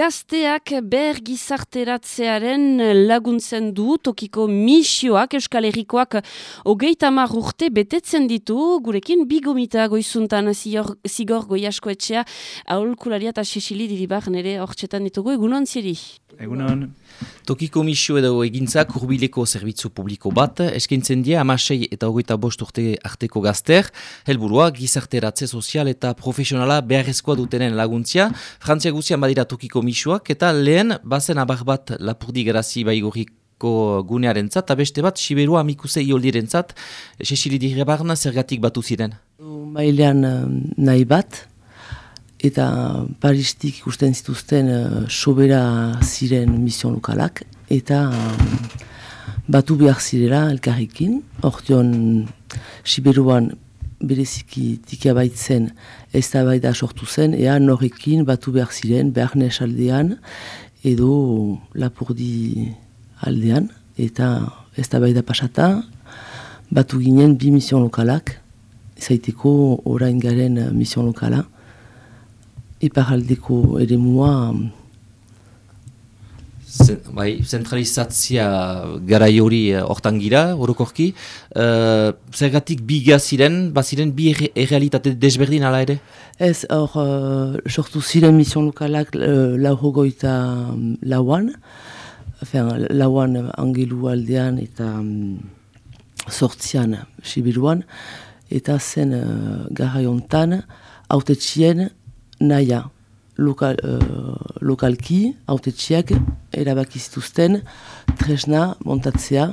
gazteak ber gizarteratzearen laguntzen du tokiko misioak Euskal Herrikoak hogeita urte betetzen ditu gurekin bigomita goizuntan zigor, zigor goiasko etxea aholkularia eta sesili diribar nere hortxetan ditugu egunon ziri? Egunon. Tokiko misio edo egintzak urbileko zerbitzu publiko bat, eskintzen die amasei eta hogeita bost urte arteko gazter, helburua gizarteratze sozial eta profesionala beharrezkoa dutenen laguntzia, Frantzia guzian badira tokiko misioak, eta lehen bazen abar bat lapurdi garazi baigoriko gunearen zat, eta beste bat, Siberua amikuse ioldiren zat, Cecili Dirrebarna zergatik batu ziren. Mailean nahi bat, eta Paristik ikusten zituzten uh, sobera ziren mision lokalak, eta um, batu behar zirela elkarrikin, orteon Siberuan bereziki tikia baitzen ez da baita sortu zen, ea norrekin batu behar ziren, behar aldean, edo lapurdi aldean, eta ez da baita pasata, batu ginen bi mision lokalak, zaiteko orain garen mision lokala, iparaldeko ere mua... Bai, zentralizatzia gara hori eh, hortan gira, horokorki. Uh, zergatik bi gaziren, baziren bi errealitate desberdin ala ere? Ez, hor, uh, sortu ziren mission lokalak uh, laurogoita um, lauan, Enfin, lauan angelu aldean eta um, sortzian sibiruan, eta zen uh, gara jontan, autetxien naia lokal, uh, lokalki, autetxiak erabakizituzten tresna montatzea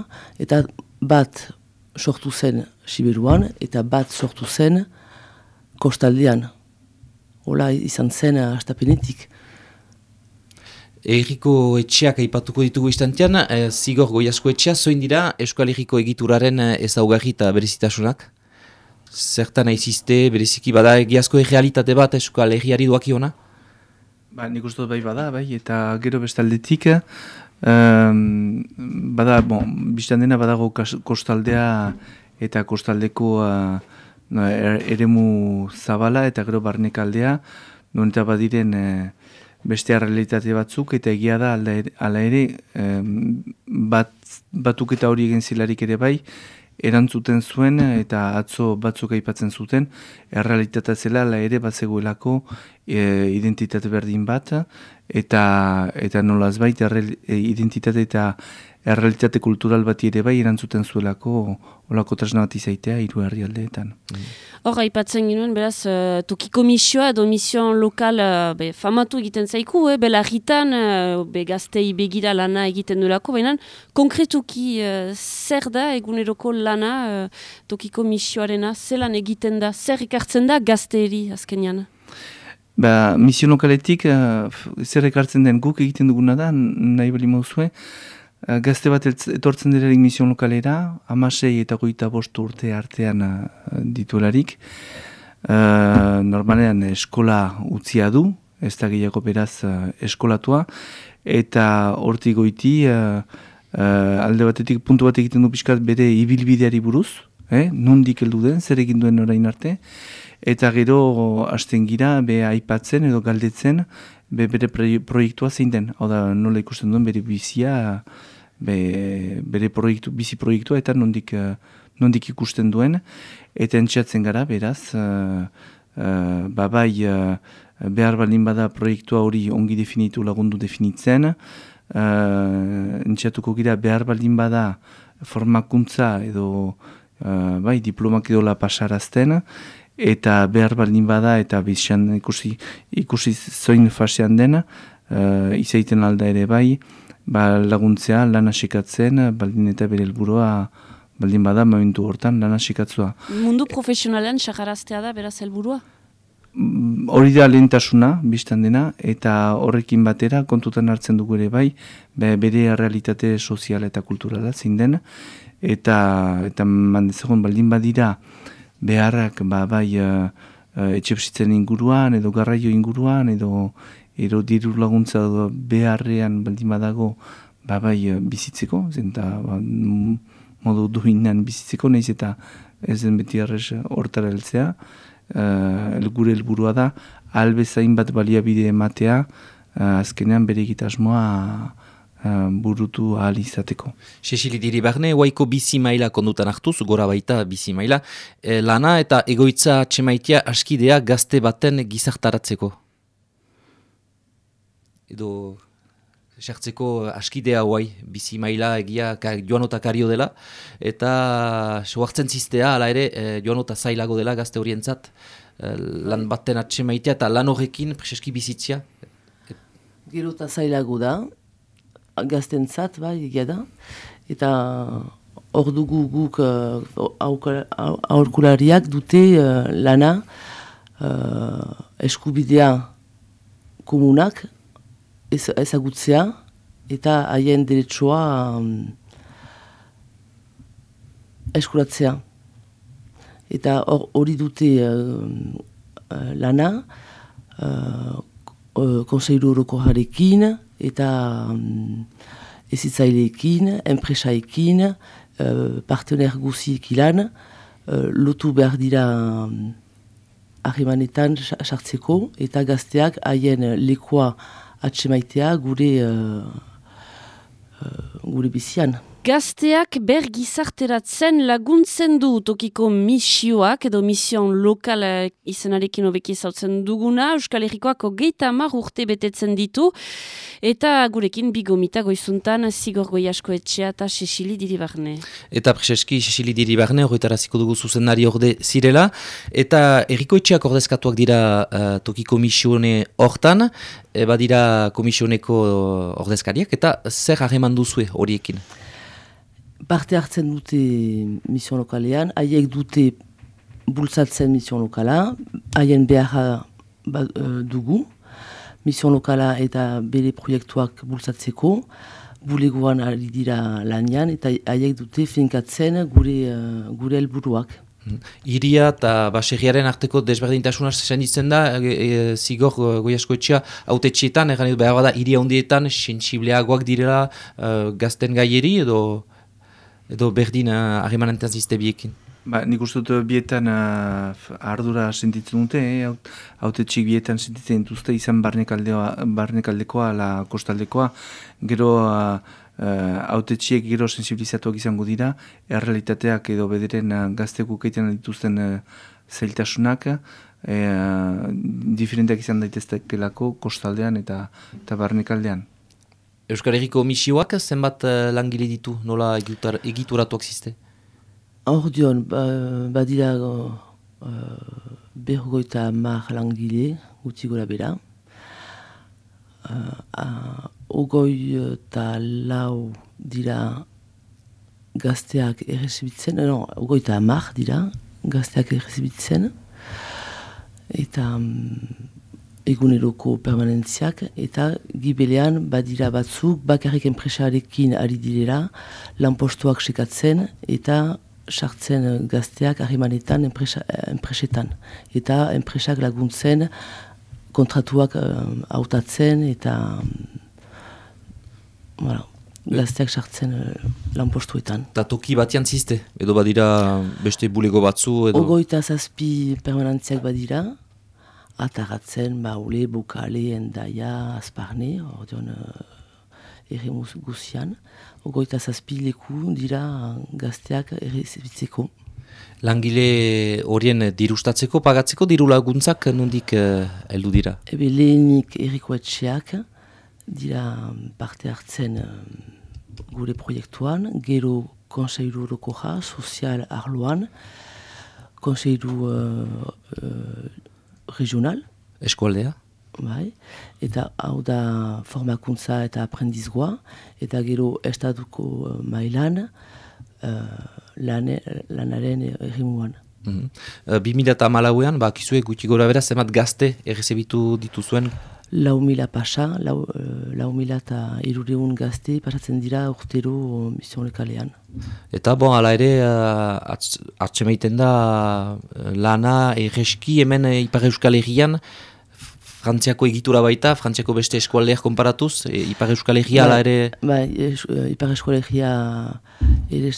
eta bat sortu zen Siberuan eta bat sortu zen kostaldean. Hola izan zen astapenetik. Eriko etxeak aipatuko ditugu istantean, e, zigor goiasko etxea, zoin dira Euskal Herriko egituraren ezaugarri eta berezitasunak? Zertan aizizte, bereziki bada egiazko errealitate bat Euskal Herriari duaki hona? Ba, nik uste bai bada, bai, eta gero bestaldetik, um, bada, bon, biztan dena badago kostaldea eta kostaldeko uh, er, eremu zabala eta gero barnek aldea, non eta badiren uh, beste realitate batzuk, eta egia da ala ere, um, bat, batuk eta hori egin zilarik ere bai, erantzuten zuen eta atzo batzuk aipatzen zuten. Errealitatea zela la ere batzegoelako e, identitate berdin bat eta eta nolaz baita e, identitate eta errealitate kultural bat ere bai erantzuten zuelako olako tresna bat izaitea hiru herrialdeetan. Hor, aipatzen ginoen, beraz, uh, tokiko misioa edo misioan lokal uh, be, famatu egiten zaiku, eh, belarritan, uh, be, gaztei begira lana egiten durako, baina konkretuki uh, zer da eguneroko lana uh, tokiko misioarena, zelan egiten da, zer ikartzen da gazteeri azkenean? Ba, misio lokaletik, uh, zer ekartzen den guk egiten duguna da, nahi bali mauzue, Eh, gazte bat etortzen dira mission lokalera, amasei eta goita bostu urte artean uh, dituelarik. Uh, normalean eskola utzia du, ez da gehiago beraz eskolatua, eta horti goiti uh, alde batetik puntu bat egiten du pixkat bere ibilbideari buruz, eh? nondik heldu den, zer egin duen orain arte, eta gero hasten gira, be aipatzen edo galdetzen, be, bere proiektua zein den, hau da nola ikusten duen bere bizia, be, bere proiektu, bizi proiektua eta nondik, uh, nondik ikusten duen, eta entxatzen gara, beraz, uh, uh, babai uh, behar baldin bada proiektua hori ongi definitu lagundu definitzen, uh, entxatuko gira behar baldin bada formakuntza edo uh, bai, diplomak edo la pasarazten, eta behar baldin bada eta bizan ikusi, ikusi zoin fasean dena, uh, izaiten alda ere bai, ba, laguntzea, lan asikatzen, baldin eta bere helburua baldin bada, momentu hortan, lan asikatzua. Mundu profesionalean sakaraztea da, beraz helburua? Mm, hori da lehentasuna, biztan dena, eta horrekin batera, kontutan hartzen dugu ere bai, bere realitate sozial eta kulturala zein den, eta, eta mandezagun baldin badira, beharrak ba, bai uh, uh, inguruan, edo garraio inguruan, edo edo diru laguntza beharrean baldin badago ba bai eh, bizitzeko, zenta ba, modu duinan bizitzeko, nahiz eta ez den beti arrez hortara heltzea, uh, gure helburua da, albezain bat baliabide ematea, azkenean bere egitasmoa burutu ahal izateko. Sesili diri barne, huaiko bizi maila kondutan hartuz, gora baita bizi maila, e, lana eta egoitza txemaitia askidea gazte baten gizartaratzeko. Edo Sartzeko askidea guai, bizi maila egia joan kario dela, eta soartzen ziztea, ala ere, e, joan zailago dela gazte horientzat, e, lan batten atxe maitea eta lan horrekin preseski bizitzia. Gero eta zailago da, gazten zat, bai, egia da, eta hor dugu guk uh, aurkulariak dute uh, lana uh, eskubidea komunak, ezagutzea eta haien diretsua um, eskuratzea. Eta hori dute uh, uh, lana uh, konseilu horoko jarekin eta um, ezitzaileekin, enpresaekin, uh, partener guziek ilan, uh, lotu behar dira um, ahimanetan sartzeko eta gazteak haien lekoa atsemaitea gure uh, uh, gure bizian. Gazteak ber gizarteratzen laguntzen du tokiko misioak edo mision lokal izenarekin hobeki zautzen duguna. Euskal Herrikoako geita mar urte betetzen ditu. Eta gurekin bigomita goizuntan zigor goi asko etxea eta sesili diribarne. Eta preseski sesili diribarne horretaraziko dugu zuzenari orde zirela. Eta erriko etxeak ordezkatuak dira uh, tokiko misione hortan. Eba dira komisioneko ordezkariak. Eta zer hageman duzue horiekin? Parte hartzen dute mission lokalean, haiek dute bultzatzen mission lokala, haien behar ba, uh, dugu, mission lokala eta bere proiektuak bultzatzeko, bulegoan ari dira lanian, eta haiek dute finkatzen gure, uh, gure helburuak. Hmm. Iria eta baserriaren arteko desberdintasuna ditzen da, e, e, zigor goiasko etxea, haute txietan, egan edo behar da, iria hundietan, sensibleagoak direla uh, gazten gaieri, edo edo berdin uh, harremanantan zizte biekin? Ba, nik uste dut bietan uh, ardura sentitzen dute, eh? haute txik bietan sentitzen duzte izan barnekaldekoa, la kostaldekoa, gero uh, haute txiek gero sensibilizatuak izango dira, errealitateak edo bederen uh, gazteku keiten dituzten uh, zailtasunak, uh, diferenteak izan daiteztekelako kostaldean eta, eta barnekaldean. Euskal Herriko misioak zenbat uh, langile ditu, nola egitur, egituratuak ziste? Hor dion, ba, badira uh, bergoita mar langile, guti gora bera. Uh, ogoi eta lau dira gazteak errezibitzen, no, ogoi eta mar dira gazteak errezibitzen. Eta um, eguneroko permanentziak eta gibelean badira batzuk bakarrik enpresarekin ari direla lanpostuak sekatzen eta sartzen gazteak harrimanetan enpresa, enpresetan eta enpresak laguntzen kontratuak um, hautatzen eta um, gazteak sartzen uh, lanpostuetan. Eta toki batian ziste? Edo badira beste bulego batzu? Edo... Ogoita zazpi permanentziak badira ataratzen baule, bukale, endaia, azparne, ordeon uh, ere guzian. Ogoita zazpileku dira gazteak ere zebitzeko. Langile horien dirustatzeko, pagatzeko, diru laguntzak nondik uh, heldu dira? Ebe lehenik eriko etxeak dira parte hartzen uh, gure proiektuan, gero konseilu horoko ja, sozial arloan, konseilu uh, uh, regional. Eskualdea? Bai, eta hau da formakuntza eta aprendizgoa, eta gero estatuko uh, mailan uh, lane, lanaren errimuan. Mm -hmm. uh, Bi mila eta malauean, ba, kizue guti gora bera, zemat gazte errezebitu dituzuen? Lau mila pasa, lau, uh, lau mila eta irureun gazte pasatzen dira urtero mission lekalean. Eta bon, ala ere, uh, atxemaiten da uh, lana erreski hemen Ipar Euskal Herrian, Frantziako egitura baita, Frantziako beste eskualdeak konparatuz, e, Ipar Euskal Herria ala ere... Ba, Ipar Euskal Herria ere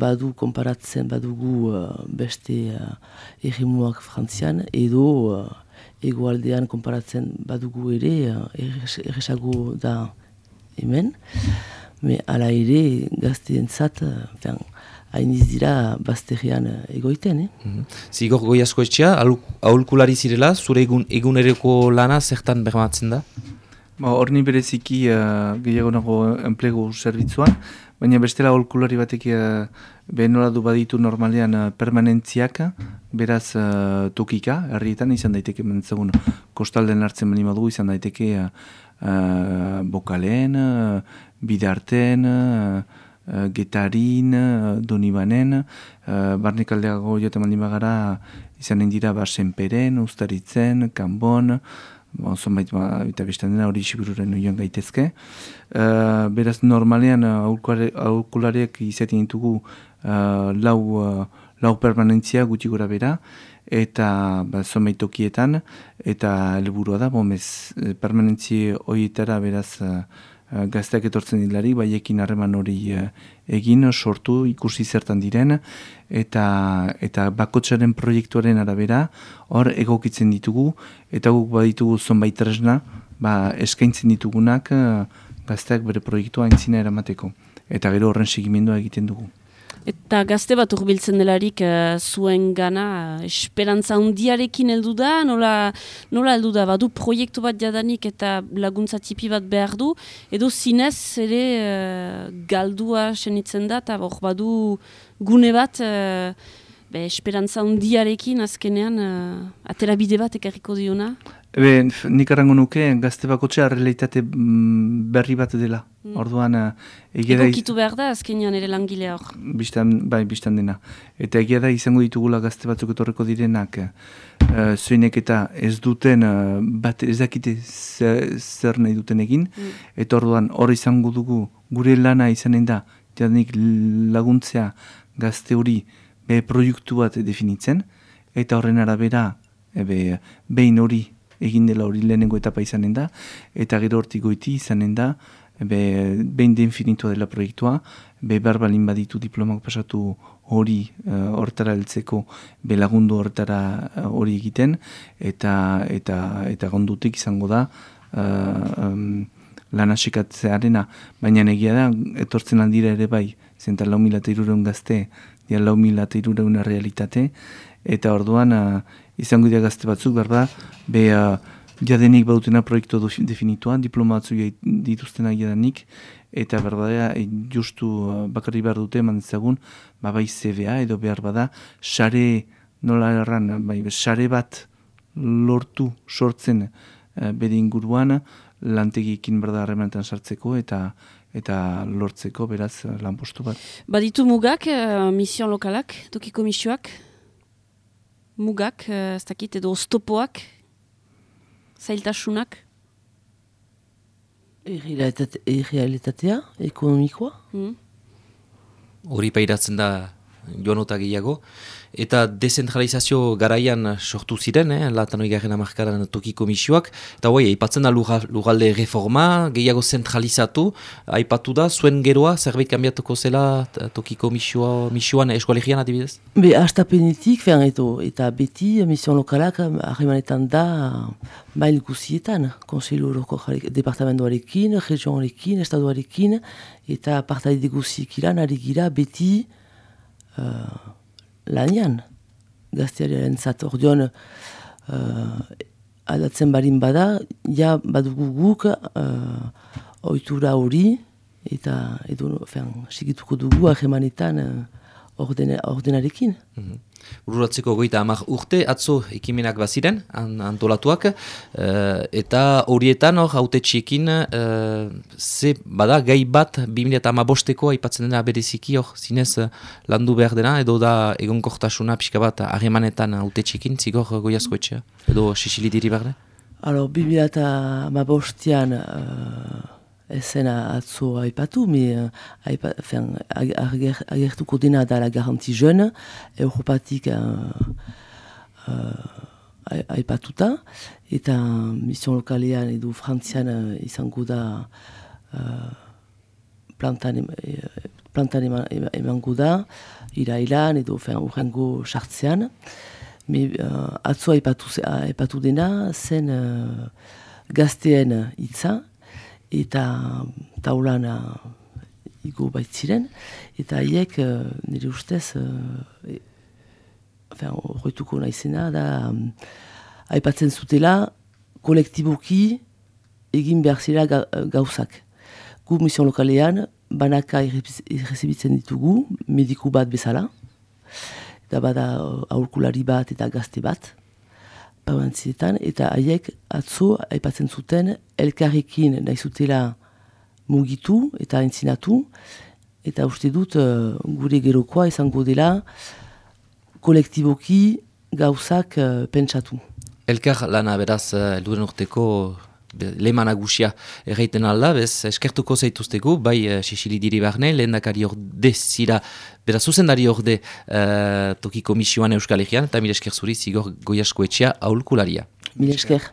badu konparatzen badugu beste uh, errimuak Frantzian, edo uh, egoaldean konparatzen badugu ere, erresago da hemen, me ala ere gazteentzat, zat, hain dira bazterian egoiten. Eh? Mm -hmm. Zigor goiazko etxea, aholkulari zirela, zure egun, egunereko lana zertan bermatzen da? Ba, Horni bereziki uh, gehiago nago enplegu zerbitzuan, baina bestela aholkulari batek uh, behar du baditu normalean uh, permanentziak, beraz uh, tokika, herrietan izan daiteke. Mentzagun kostalden hartzen bali dugu izan daiteke uh, bokalen, uh, bidarten, uh, getarin, uh, donibanen, uh, barnekaldeago jote maldin bagara izan dira ba senperen, ustaritzen, kanbon, Bon, zonbait, ba, eta bestan dena hori isibururen joan gaitezke. Uh, beraz, normalean, aurkulariak izaten ditugu uh, lau, uh, lau permanentzia guti gora bera, eta ba, zonbait tokietan, eta helburua da, bomez, permanentzi horietara beraz uh, gazteak etortzen dilari, baiekin harreman hori uh, egin, sortu, ikusi zertan diren, eta eta bakotsaren proiektuaren arabera hor egokitzen ditugu eta guk baditugu zonbait tresna ba, eskaintzen ditugunak uh, gazteak bere proiektua aintzina eramateko eta gero horren segimendua egiten dugu. Eta gazte bat urbiltzen delarik uh, zuen gana, uh, esperantza hundiarekin heldu da, nola, nola heldu da, badu proiektu bat jadanik eta laguntza tipi bat behar du, edo zinez ere uh, galdua senitzen da, eta badu gune bat, uh, be, esperantza hundiarekin azkenean, uh, atera bide bat ekarriko diona? Ebe, nik arrango nuke, gazte bako realitate mm, berri bat dela. Mm. Orduan, uh, egia da... Egokitu behar da, azkenean ere langile hor. Bistan, bai, bistan dena. Eta egia da, izango ditugula gazte batzuk etorreko direnak, uh, zoinek eta ez duten, uh, bat ez dakite zer, zer nahi duten egin, mm. eta orduan, hor izango dugu, gure lana izanen da, jadenik laguntzea gazte hori, be proiektu bat definitzen, eta horren arabera, ebe, behin hori, egin dela hori lehenengo etapa izanen da, eta gero hortik goiti izanen da, be, behin den finitua dela proiektua, be balin baditu diplomak pasatu hori uh, hortara heltzeko be lagundu hortara uh, hori egiten, eta eta eta gondutik izango da uh, um, lan asikatzearena, baina egia da, etortzen aldira ere bai, zenta lau mila gazte, dia lau mila realitate, eta orduan izango dira gazte batzuk, berba, be, uh, jadenik bautena proiektu definituan, diploma batzu dituztena jadanik, eta berba da, e, justu uh, bakarri behar dute, eman ezagun, ba, bai CBA edo behar bada, sare, nola erran, bai, sare bat lortu sortzen uh, bere inguruan, lantegikin berda harremanetan sartzeko, eta eta lortzeko, beraz, lanpostu bat. Baditu mugak, uh, mision lokalak, tokiko misioak? mugak, eh, ez dakit, edo oztopoak, zailtasunak? Errealitatea, ekonomikoa? Hmm. Hori pairatzen da joanota gehiago. Eta dezentralizazio garaian sortu ziren, eh, latan hori garen amarkaran toki komisioak, eta hoi, aipatzen da lugalde reforma, gehiago zentralizatu, aipatu da, zuen geroa, zerbait kanbiatuko zela toki komisioa, misioan eskualegian adibidez? Be, astapenetik, fean, eto, eta beti, mission lokalak, ahrimanetan da, bail guzietan, konseilu horoko departamentoarekin, regionarekin, estaduarekin, eta partaide guziek iran, ari gira, beti, uh, lanian, gaztearen zat ordeon uh, adatzen barin bada, ja badugu guk uh, oitura hori, eta edo, fean, sigituko dugu ahemanetan uh, ordenarekin. Mm Ururatzeko goita amak urte, atzo ekimenak baziren, antolatuak, uh, eta horietan hor haute txiekin, uh, ze bada gai bat 2000 bosteko aipatzen dena bereziki hor zinez uh, landu behar dena, edo da egon kortasuna pixka bat harremanetan haute txiekin, zigor goiazko etxea, edo sisili diri behar da? Alo, 2000 ama uh, ezena atzo haipatu, mi uh, haipa, agertuko dena da la garanti jeune, europatik uh, uh, haipatuta, eta mission lokalean edo frantzian uh, izango da plantan, emango da, irailan edo urrengo sartzean, Me, atzo aipatu, dena, zen gazteen eta taulan igo baitziren, eta haiek uh, nire ustez, uh, horretuko naizena, da um, aipatzen zutela kolektiboki egin behar zira gauzak. Gu mission lokalean, banaka irrezibitzen ditugu, mediku bat bezala, eta bada uh, aurkulari bat eta gazte bat, pabantzietan, eta haiek atzo aipatzen zuten elkarrekin nahi zutela mugitu eta entzinatu, eta uste dut uh, gure gerokoa izango dela kolektiboki gauzak uh, pentsatu. Elkar lana beraz, uh, urteko lehman agusia erraiten alda, bez, eskertuko zaituztegu, bai uh, Sisili diri barne, lehen dakari orde zira, bera zuzendari orde uh, tokiko misioan Euskal Herrian, eta mire esker zuri zigor goiasko etxea aulkularia. Mire esker.